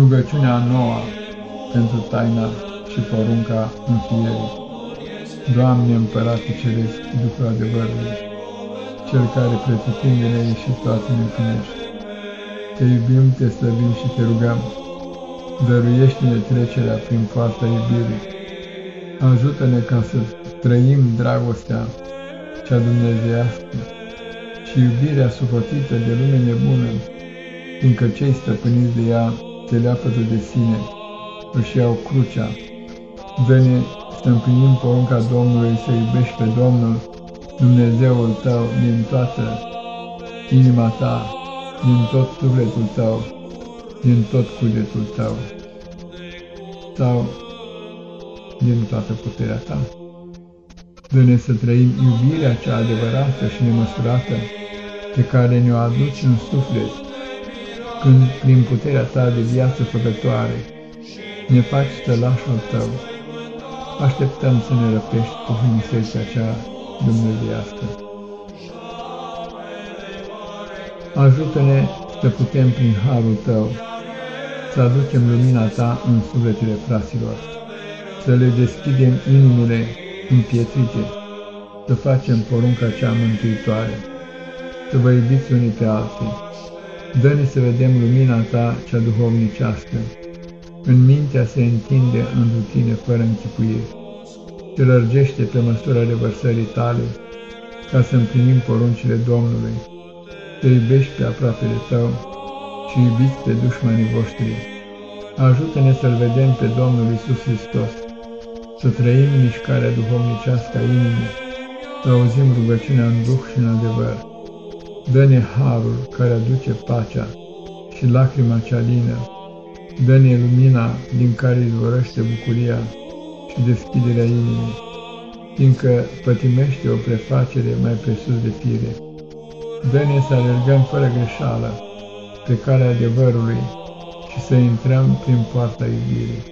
Rugăciunea a noua pentru taina și porunca înfierii. Doamne Împărate Ceresc, Duhul adevărului, Cel care pretutindene și toate ne împlinești. Te iubim, te slăbim și te rugăm, dăruiește-ne trecerea prin poarta iubirii. Ajută-ne ca să trăim dragostea cea dumnezeiască și iubirea sufotită de lume nebună, fiindcă cei stăpâniți de ea se leapătă de sine, își iau crucea. Dă-ne să împlinim porunca Domnului, să iubești pe Domnul, Dumnezeul tău, din toată inima ta, din tot sufletul tău, din tot cugetul tău, sau din toată puterea ta. Dă-ne să trăim iubirea cea adevărată și nemăsurată, pe care ne-o aduci în suflet, când, prin puterea ta de viață făcătoare, ne faci stălașul tău, așteptăm să ne răpești cu frumusețea cea dumnezeiască. Ajută-ne să putem, prin harul tău, să aducem lumina ta în sufletele fraților, să le deschidem inimile împietrite, să facem porunca cea mântuitoare, să vă iubiți unii pe alții, Dă-ne să vedem lumina ta cea duhovnicească. În mintea se întinde întru tine fără închipuire. Se lărgește pe măsura revărsării tale, ca să împlinim poruncile Domnului. Să iubești pe aproapele tău și iubiți pe dușmanii voștri. Ajută-ne să-L vedem pe Domnul Isus Hristos, să trăim mișcarea duhovnicească a inimii, să auzim rugăciunea în duh și în adevăr Dă-ne harul care aduce pacea și lacrima cea lină. Dă-ne lumina din care izvorăște bucuria și deschiderea inimii, fiindcă pătimește o prefacere mai presus de fire. Dă-ne să alergăm fără greșeală pe calea adevărului și să intrăm prin poarta iubirii.